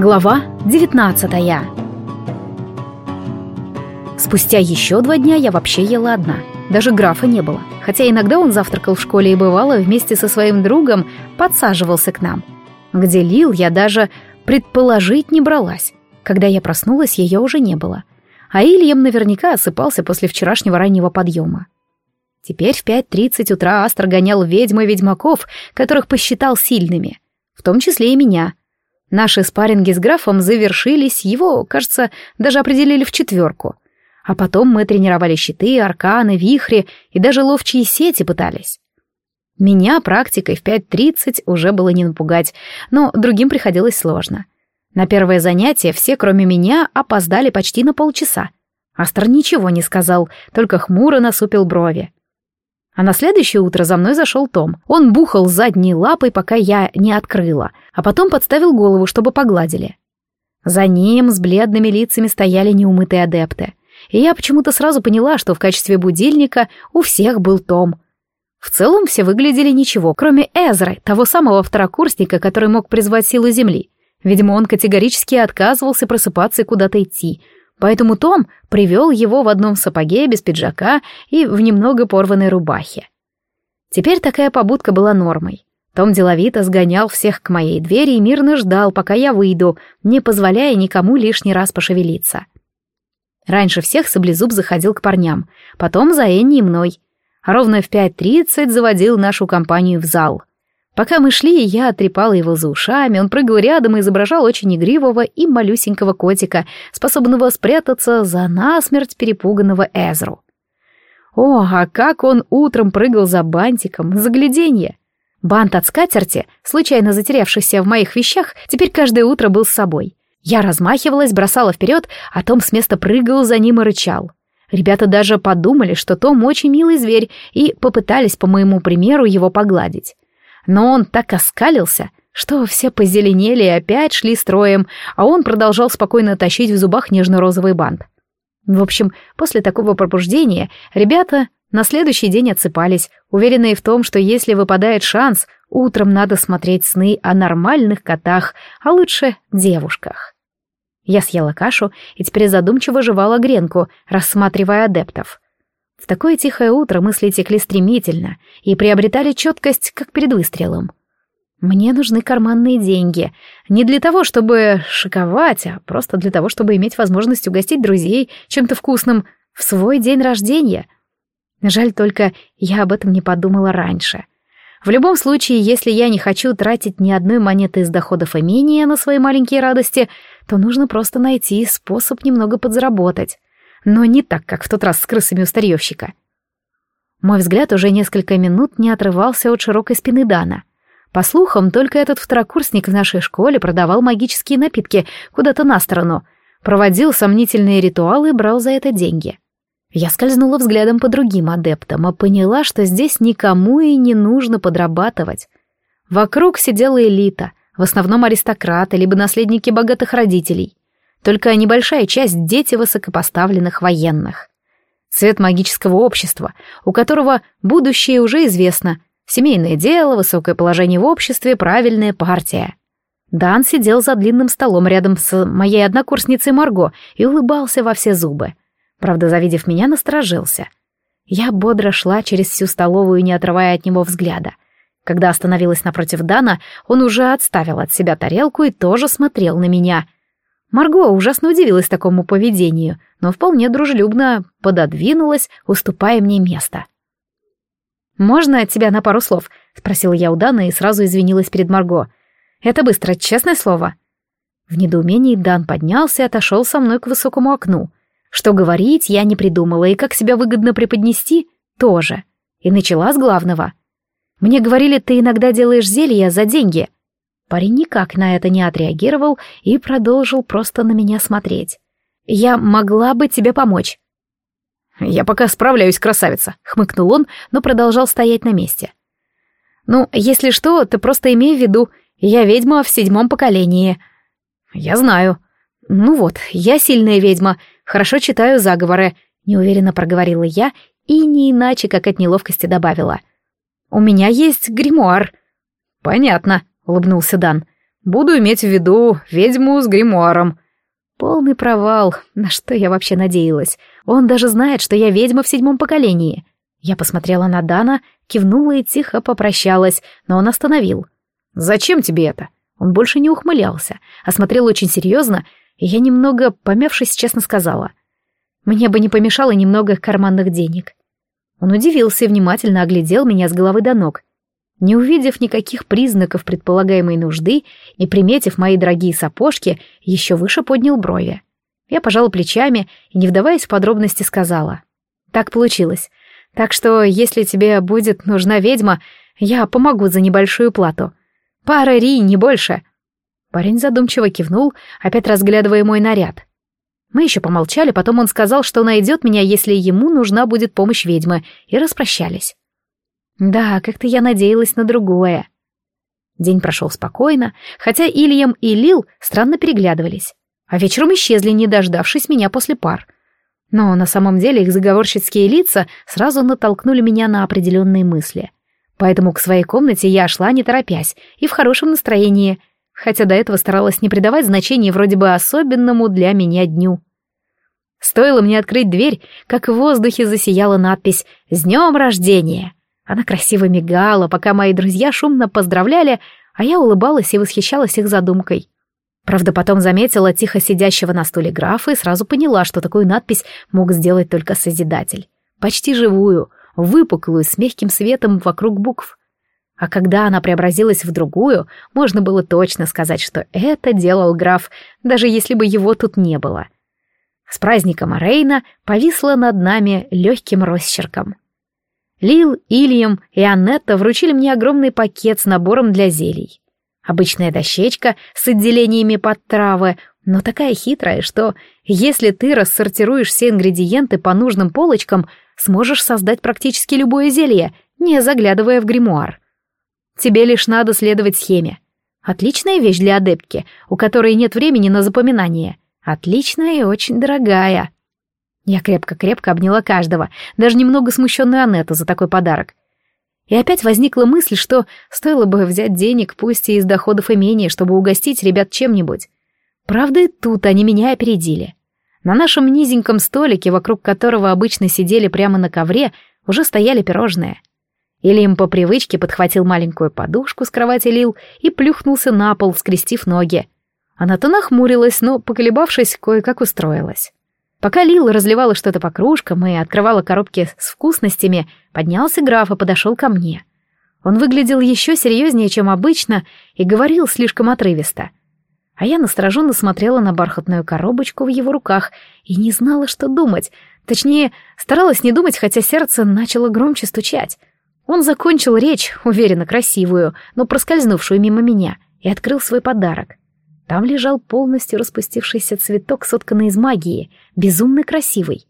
Глава 19 Спустя еще два дня я вообще ела одна. Даже графа не было. Хотя иногда он завтракал в школе и бывало вместе со своим другом подсаживался к нам. Где Лил, я даже предположить не бралась. Когда я проснулась, ее уже не было. А Ильям наверняка осыпался после вчерашнего раннего подъема. Теперь в 5.30 утра Астр гонял ведьм и ведьмаков, которых посчитал сильными. В том числе и меня — Наши спарринги с графом завершились, его, кажется, даже определили в четверку. А потом мы тренировали щиты, арканы, вихри и даже ловчие сети пытались. Меня практикой в 5.30 уже было не напугать, но другим приходилось сложно. На первое занятие все, кроме меня, опоздали почти на полчаса. Астер ничего не сказал, только хмуро насупил брови. А на следующее утро за мной зашел Том. Он бухал задней лапой, пока я не открыла, а потом подставил голову, чтобы погладили. За ним с бледными лицами стояли неумытые адепты. И я почему-то сразу поняла, что в качестве будильника у всех был Том. В целом все выглядели ничего, кроме Эзры, того самого второкурсника, который мог призвать силу Земли. Видимо, он категорически отказывался просыпаться и куда-то идти — Поэтому Том привел его в одном сапоге без пиджака и в немного порванной рубахе. Теперь такая побудка была нормой. Том деловито сгонял всех к моей двери и мирно ждал, пока я выйду, не позволяя никому лишний раз пошевелиться. Раньше всех Саблезуб заходил к парням, потом за Энни и мной. ровно в 5.30 заводил нашу компанию в зал — Пока мы шли, я отрепала его за ушами, он прыгал рядом и изображал очень игривого и малюсенького котика, способного спрятаться за насмерть перепуганного Эзру. О, а как он утром прыгал за бантиком, загляденье! Бант от скатерти, случайно затерявшийся в моих вещах, теперь каждое утро был с собой. Я размахивалась, бросала вперед, а Том с места прыгал за ним и рычал. Ребята даже подумали, что Том очень милый зверь, и попытались, по моему примеру, его погладить но он так оскалился, что все позеленели и опять шли строем, а он продолжал спокойно тащить в зубах нежно-розовый бант. В общем, после такого пробуждения ребята на следующий день отсыпались, уверенные в том, что если выпадает шанс, утром надо смотреть сны о нормальных котах, а лучше девушках. Я съела кашу и теперь задумчиво жевала гренку, рассматривая адептов. В такое тихое утро мысли текли стремительно и приобретали четкость, как перед выстрелом. Мне нужны карманные деньги. Не для того, чтобы шиковать, а просто для того, чтобы иметь возможность угостить друзей чем-то вкусным в свой день рождения. Жаль только, я об этом не подумала раньше. В любом случае, если я не хочу тратить ни одной монеты из доходов имения на свои маленькие радости, то нужно просто найти способ немного подзаработать но не так, как в тот раз с крысами у старьевщика. Мой взгляд уже несколько минут не отрывался от широкой спины Дана. По слухам, только этот второкурсник в нашей школе продавал магические напитки куда-то на сторону, проводил сомнительные ритуалы и брал за это деньги. Я скользнула взглядом по другим адептам и поняла, что здесь никому и не нужно подрабатывать. Вокруг сидела элита, в основном аристократы, либо наследники богатых родителей только небольшая часть — дети высокопоставленных военных. Цвет магического общества, у которого будущее уже известно, семейное дело, высокое положение в обществе, правильная партия. Дан сидел за длинным столом рядом с моей однокурсницей Марго и улыбался во все зубы. Правда, завидев меня, насторожился. Я бодро шла через всю столовую, не отрывая от него взгляда. Когда остановилась напротив Дана, он уже отставил от себя тарелку и тоже смотрел на меня — Марго ужасно удивилась такому поведению, но вполне дружелюбно пододвинулась, уступая мне место. «Можно от тебя на пару слов?» — спросила я у Дана и сразу извинилась перед Марго. «Это быстро, честное слово». В недоумении Дан поднялся и отошел со мной к высокому окну. Что говорить, я не придумала, и как себя выгодно преподнести — тоже. И начала с главного. «Мне говорили, ты иногда делаешь зелья за деньги», — Парень никак на это не отреагировал и продолжил просто на меня смотреть. «Я могла бы тебе помочь». «Я пока справляюсь, красавица», — хмыкнул он, но продолжал стоять на месте. «Ну, если что, ты просто имей в виду, я ведьма в седьмом поколении». «Я знаю». «Ну вот, я сильная ведьма, хорошо читаю заговоры», — неуверенно проговорила я и не иначе, как от неловкости добавила. «У меня есть гримуар». «Понятно», улыбнулся Дан. Буду иметь в виду ведьму с гримуаром». Полный провал. На что я вообще надеялась? Он даже знает, что я ведьма в седьмом поколении. Я посмотрела на Дана, кивнула и тихо попрощалась, но он остановил. «Зачем тебе это?» Он больше не ухмылялся, а смотрел очень серьезно, и я немного, помявшись, честно сказала. «Мне бы не помешало немного карманных денег». Он удивился и внимательно оглядел меня с головы до ног. Не увидев никаких признаков предполагаемой нужды и приметив мои дорогие сапожки, еще выше поднял брови. Я пожала плечами и, не вдаваясь в подробности, сказала. «Так получилось. Так что, если тебе будет нужна ведьма, я помогу за небольшую плату. Пара ри, не больше». Парень задумчиво кивнул, опять разглядывая мой наряд. Мы еще помолчали, потом он сказал, что найдет меня, если ему нужна будет помощь ведьмы, и распрощались. Да, как-то я надеялась на другое. День прошел спокойно, хотя Ильям и Лил странно переглядывались, а вечером исчезли, не дождавшись меня после пар. Но на самом деле их заговорщицкие лица сразу натолкнули меня на определенные мысли. Поэтому к своей комнате я шла не торопясь и в хорошем настроении, хотя до этого старалась не придавать значения вроде бы особенному для меня дню. Стоило мне открыть дверь, как в воздухе засияла надпись «С днем рождения!» Она красиво мигала, пока мои друзья шумно поздравляли, а я улыбалась и восхищалась их задумкой. Правда, потом заметила тихо сидящего на стуле графа и сразу поняла, что такую надпись мог сделать только Созидатель. Почти живую, выпуклую, с мягким светом вокруг букв. А когда она преобразилась в другую, можно было точно сказать, что это делал граф, даже если бы его тут не было. С праздником Арейна повисла над нами легким росчерком. Лил, Ильям и Аннетта вручили мне огромный пакет с набором для зелий. Обычная дощечка с отделениями под травы, но такая хитрая, что если ты рассортируешь все ингредиенты по нужным полочкам, сможешь создать практически любое зелье, не заглядывая в гримуар. Тебе лишь надо следовать схеме. Отличная вещь для адептки, у которой нет времени на запоминание. Отличная и очень дорогая. Я крепко-крепко обняла каждого, даже немного смущенную Анетту за такой подарок. И опять возникла мысль, что стоило бы взять денег, пусть и из доходов имения, чтобы угостить ребят чем-нибудь. Правда, и тут они меня опередили. На нашем низеньком столике, вокруг которого обычно сидели прямо на ковре, уже стояли пирожные. Или им по привычке подхватил маленькую подушку с кровати Лил и плюхнулся на пол, скрестив ноги. Она-то нахмурилась, но, поколебавшись, кое-как устроилась. Пока Лила разливала что-то по кружкам и открывала коробки с вкусностями, поднялся граф и подошел ко мне. Он выглядел еще серьезнее, чем обычно, и говорил слишком отрывисто. А я настороженно смотрела на бархатную коробочку в его руках и не знала, что думать. Точнее, старалась не думать, хотя сердце начало громче стучать. Он закончил речь, уверенно красивую, но проскользнувшую мимо меня, и открыл свой подарок. Там лежал полностью распустившийся цветок, сотканный из магии, безумно красивый.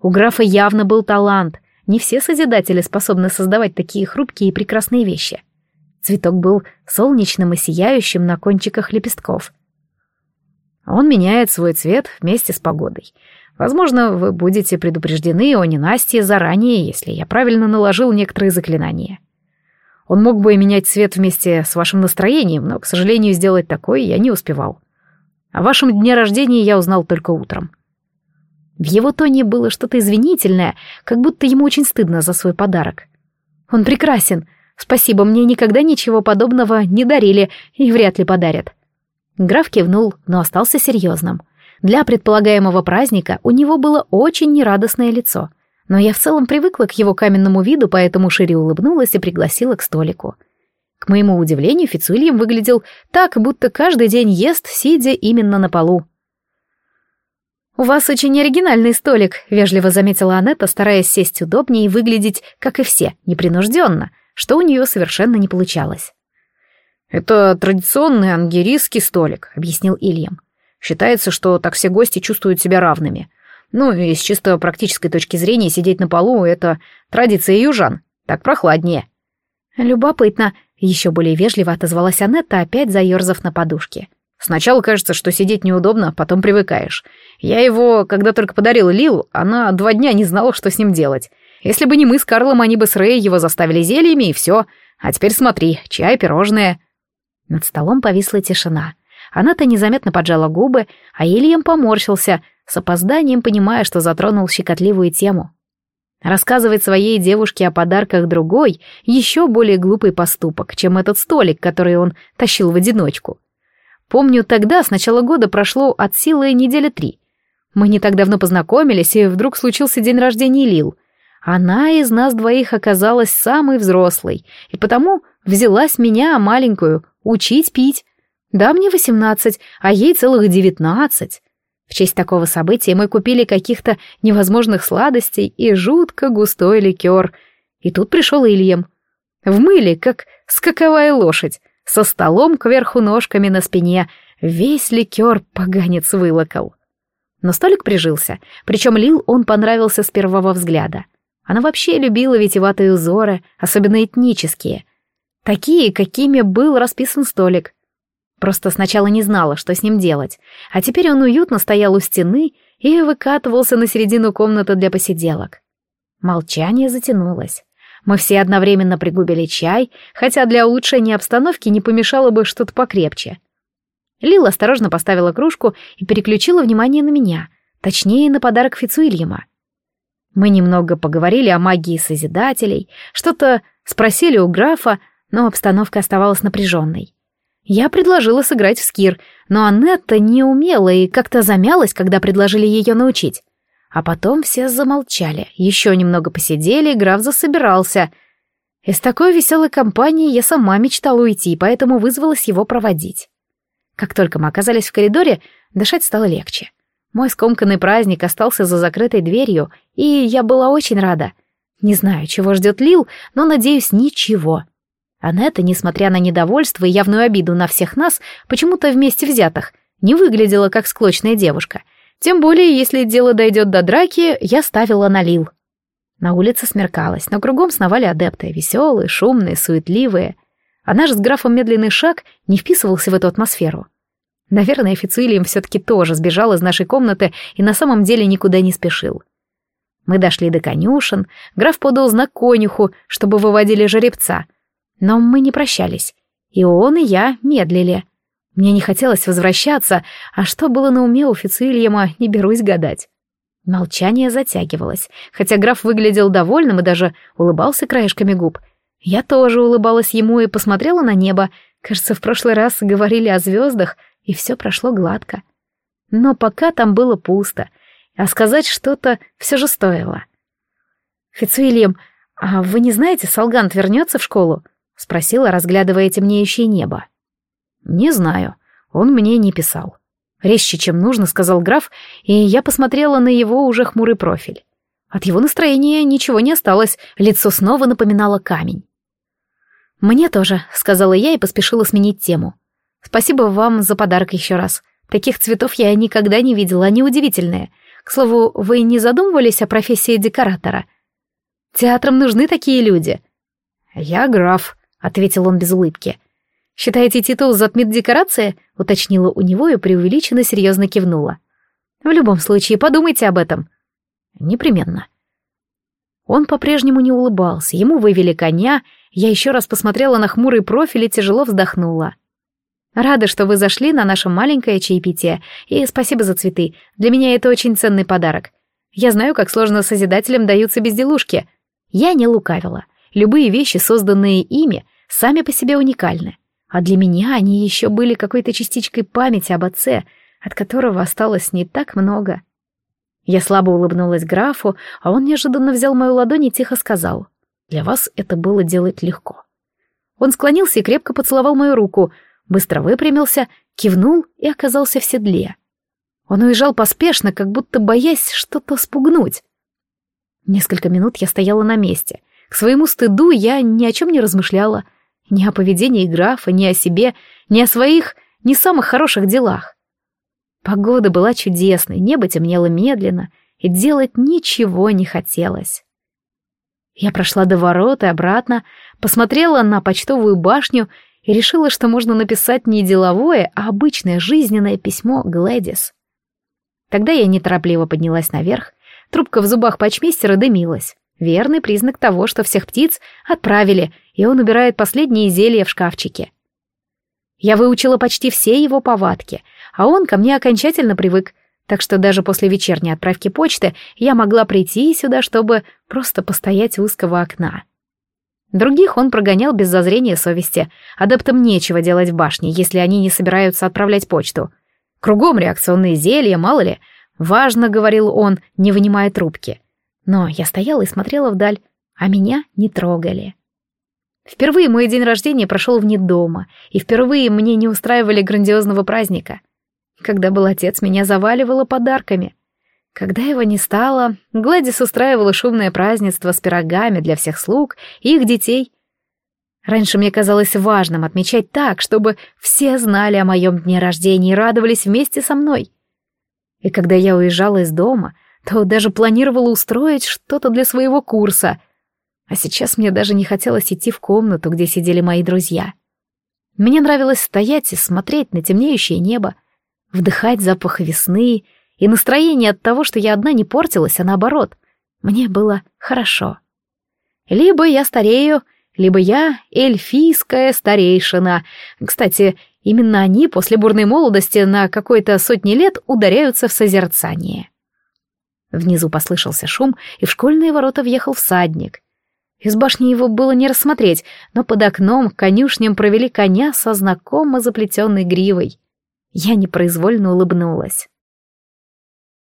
У графа явно был талант. Не все созидатели способны создавать такие хрупкие и прекрасные вещи. Цветок был солнечным и сияющим на кончиках лепестков. Он меняет свой цвет вместе с погодой. Возможно, вы будете предупреждены о ненастье заранее, если я правильно наложил некоторые заклинания. Он мог бы и менять цвет вместе с вашим настроением, но, к сожалению, сделать такое я не успевал. О вашем дне рождения я узнал только утром. В его тоне было что-то извинительное, как будто ему очень стыдно за свой подарок. Он прекрасен. Спасибо, мне никогда ничего подобного не дарили и вряд ли подарят. Граф кивнул, но остался серьезным. Для предполагаемого праздника у него было очень нерадостное лицо — но я в целом привыкла к его каменному виду, поэтому шире улыбнулась и пригласила к столику. К моему удивлению, Фицуильям выглядел так, будто каждый день ест, сидя именно на полу. «У вас очень оригинальный столик», — вежливо заметила Анетта, стараясь сесть удобнее и выглядеть, как и все, непринужденно, что у нее совершенно не получалось. «Это традиционный ангерийский столик», — объяснил Ильям. «Считается, что так все гости чувствуют себя равными. Ну и с чисто практической точки зрения сидеть на полу — это традиция южан. Так прохладнее. Любопытно. Еще более вежливо отозвалась Анетта, опять заерзав на подушке. Сначала кажется, что сидеть неудобно, потом привыкаешь. Я его, когда только подарил Лил, она два дня не знала, что с ним делать. Если бы не мы с Карлом, они бы с Рэй его заставили зельями, и все. А теперь смотри, чай, пирожное. Над столом повисла тишина. Она-то незаметно поджала губы, а Ильям поморщился, с опозданием понимая, что затронул щекотливую тему. Рассказывать своей девушке о подарках другой — еще более глупый поступок, чем этот столик, который он тащил в одиночку. Помню, тогда, с начала года, прошло от силы недели три. Мы не так давно познакомились, и вдруг случился день рождения Лил. Она из нас двоих оказалась самой взрослой, и потому взялась меня, маленькую, учить пить. Да, мне восемнадцать, а ей целых девятнадцать. В честь такого события мы купили каких-то невозможных сладостей и жутко густой ликер. И тут пришел Ильям. В мыле, как скаковая лошадь, со столом кверху ножками на спине, весь ликер поганец вылокал. Но столик прижился, причем Лил он понравился с первого взгляда. Она вообще любила витиеватые узоры, особенно этнические. Такие, какими был расписан столик. Просто сначала не знала, что с ним делать, а теперь он уютно стоял у стены и выкатывался на середину комнаты для посиделок. Молчание затянулось. Мы все одновременно пригубили чай, хотя для улучшения обстановки не помешало бы что-то покрепче. Лила осторожно поставила кружку и переключила внимание на меня, точнее, на подарок Фицуильяма. Мы немного поговорили о магии Созидателей, что-то спросили у графа, но обстановка оставалась напряженной. Я предложила сыграть в скир, но Аннетта не умела и как-то замялась, когда предложили ее научить. А потом все замолчали, еще немного посидели, граф засобирался. Из такой веселой компании я сама мечтала уйти, поэтому вызвалась его проводить. Как только мы оказались в коридоре, дышать стало легче. Мой скомканный праздник остался за закрытой дверью, и я была очень рада. Не знаю, чего ждет Лил, но, надеюсь, ничего. Анетта, несмотря на недовольство и явную обиду на всех нас, почему-то вместе взятых, не выглядела как склочная девушка. Тем более, если дело дойдет до драки, я ставила на Лил. На улице смеркалось, но кругом сновали адепты, веселые, шумные, суетливые. А наш с графом медленный шаг не вписывался в эту атмосферу. Наверное, Фицилием все-таки тоже сбежал из нашей комнаты и на самом деле никуда не спешил. Мы дошли до конюшен, граф подал знак конюху, чтобы выводили жеребца. Но мы не прощались, и он, и я медлили. Мне не хотелось возвращаться, а что было на уме у Фицильяма, не берусь гадать. Молчание затягивалось, хотя граф выглядел довольным и даже улыбался краешками губ. Я тоже улыбалась ему и посмотрела на небо. Кажется, в прошлый раз говорили о звездах — и все прошло гладко. Но пока там было пусто, а сказать что-то все же стоило. «Фицуильям, а вы не знаете, Салгант вернется в школу?» — спросила, разглядывая темнеющее небо. «Не знаю, он мне не писал». Резче, чем нужно, сказал граф, и я посмотрела на его уже хмурый профиль. От его настроения ничего не осталось, лицо снова напоминало камень. «Мне тоже», — сказала я и поспешила сменить тему. Спасибо вам за подарок еще раз. Таких цветов я никогда не видела, они удивительные. К слову, вы не задумывались о профессии декоратора? Театрам нужны такие люди. Я граф, ответил он без улыбки. Считаете, титул затмит декорация? уточнила у него и преувеличенно серьезно кивнула. В любом случае, подумайте об этом. Непременно. Он по-прежнему не улыбался, ему вывели коня, я еще раз посмотрела на хмурый профиль и тяжело вздохнула. Рада, что вы зашли на наше маленькое чаепитие, и спасибо за цветы. Для меня это очень ценный подарок. Я знаю, как сложно созидателям даются безделушки. Я не лукавила. Любые вещи, созданные ими, сами по себе уникальны. А для меня они еще были какой-то частичкой памяти об отце, от которого осталось не так много. Я слабо улыбнулась графу, а он неожиданно взял мою ладонь и тихо сказал. «Для вас это было делать легко». Он склонился и крепко поцеловал мою руку — быстро выпрямился, кивнул и оказался в седле. Он уезжал поспешно, как будто боясь что-то спугнуть. Несколько минут я стояла на месте. К своему стыду я ни о чем не размышляла. Ни о поведении графа, ни о себе, ни о своих, ни самых хороших делах. Погода была чудесной, небо темнело медленно, и делать ничего не хотелось. Я прошла до ворот и обратно, посмотрела на почтовую башню и решила, что можно написать не деловое, а обычное жизненное письмо Глэдис. Тогда я неторопливо поднялась наверх, трубка в зубах почмейстера дымилась. Верный признак того, что всех птиц отправили, и он убирает последние зелья в шкафчике. Я выучила почти все его повадки, а он ко мне окончательно привык, так что даже после вечерней отправки почты я могла прийти сюда, чтобы просто постоять у узкого окна. Других он прогонял без зазрения совести. Адептам нечего делать в башне, если они не собираются отправлять почту. Кругом реакционные зелья, мало ли. Важно, говорил он, не вынимая трубки. Но я стояла и смотрела вдаль, а меня не трогали. Впервые мой день рождения прошел вне дома, и впервые мне не устраивали грандиозного праздника. Когда был отец, меня заваливало подарками. Когда его не стало, Гладис устраивала шумное празднество с пирогами для всех слуг и их детей. Раньше мне казалось важным отмечать так, чтобы все знали о моем дне рождения и радовались вместе со мной. И когда я уезжала из дома, то даже планировала устроить что-то для своего курса. А сейчас мне даже не хотелось идти в комнату, где сидели мои друзья. Мне нравилось стоять и смотреть на темнеющее небо, вдыхать запах весны — и настроение от того, что я одна не портилось, а наоборот. Мне было хорошо. Либо я старею, либо я эльфийская старейшина. Кстати, именно они после бурной молодости на какой-то сотни лет ударяются в созерцание. Внизу послышался шум, и в школьные ворота въехал всадник. Из башни его было не рассмотреть, но под окном конюшням провели коня со знакомо заплетенной гривой. Я непроизвольно улыбнулась.